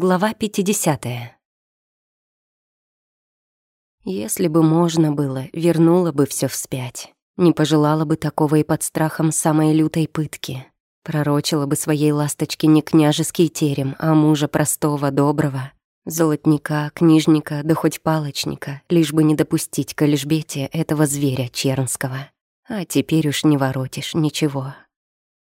Глава 50. Если бы можно было, вернула бы все вспять. Не пожелала бы такого и под страхом самой лютой пытки. Пророчила бы своей ласточке не княжеский терем, а мужа простого, доброго. Золотника, книжника, да хоть палочника, лишь бы не допустить к этого зверя чернского. А теперь уж не воротишь ничего.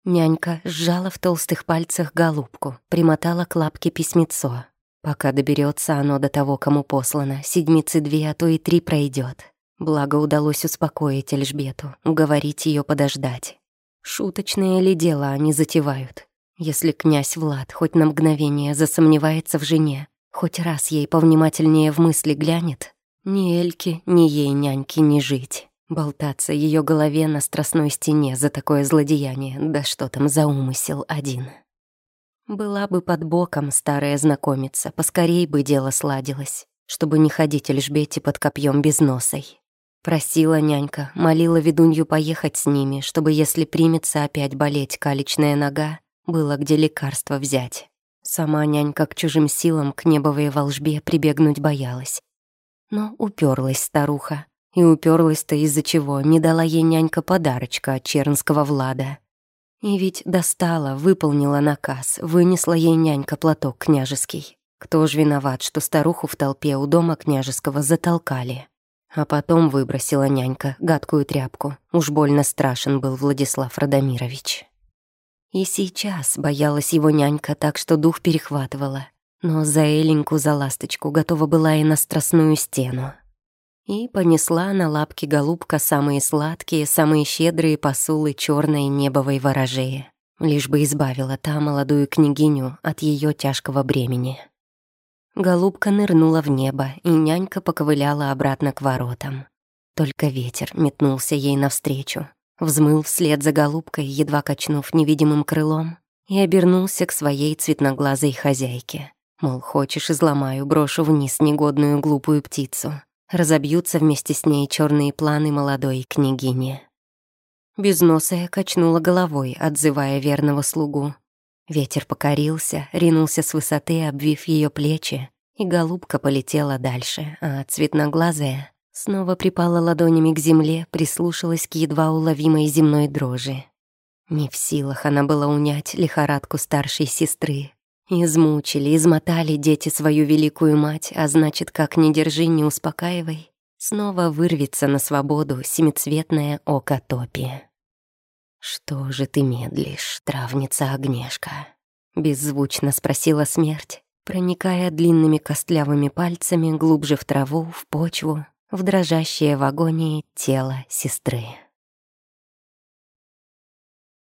Нянька сжала в толстых пальцах голубку, примотала к лапке письмецо. Пока доберется оно до того, кому послано, седмицы две, а то и три пройдет. Благо удалось успокоить Эльжбету, уговорить ее подождать. Шуточное ли дело они затевают? Если князь Влад хоть на мгновение засомневается в жене, хоть раз ей повнимательнее в мысли глянет, ни Эльке, ни ей няньке не жить. Болтаться ее голове на страстной стене за такое злодеяние, да что там за умысел один. Была бы под боком старая знакомица, поскорей бы дело сладилось, чтобы не ходить Эльжбете под копьем без носой. Просила нянька, молила ведунью поехать с ними, чтобы, если примется опять болеть калечная нога, было где лекарство взять. Сама нянька к чужим силам, к небовой волжбе прибегнуть боялась. Но уперлась старуха. И уперлась-то из-за чего не дала ей нянька подарочка от чернского Влада. И ведь достала, выполнила наказ, вынесла ей нянька платок княжеский. Кто ж виноват, что старуху в толпе у дома княжеского затолкали? А потом выбросила нянька гадкую тряпку. Уж больно страшен был Владислав Радомирович. И сейчас боялась его нянька так, что дух перехватывала. Но за Эленьку, за ласточку готова была и на страстную стену. И понесла на лапки голубка самые сладкие, самые щедрые посулы черной небовой ворожеи, лишь бы избавила та молодую княгиню от ее тяжкого бремени. Голубка нырнула в небо, и нянька поковыляла обратно к воротам. Только ветер метнулся ей навстречу, взмыл вслед за голубкой, едва качнув невидимым крылом, и обернулся к своей цветноглазой хозяйке. Мол, хочешь, изломаю, брошу вниз негодную глупую птицу. Разобьются вместе с ней черные планы молодой княгини. Безносая качнула головой, отзывая верного слугу, Ветер покорился, ринулся с высоты, обвив ее плечи, и голубка полетела дальше, а цветноглазая снова припала ладонями к земле, прислушалась к едва уловимой земной дрожи. Не в силах она была унять лихорадку старшей сестры. Измучили, измотали дети свою великую мать, а значит, как ни держи, не успокаивай, снова вырвется на свободу семицветное око топи. «Что же ты медлишь, травница Огнешка?» — беззвучно спросила смерть, проникая длинными костлявыми пальцами глубже в траву, в почву, в дрожащее в агонии тело сестры.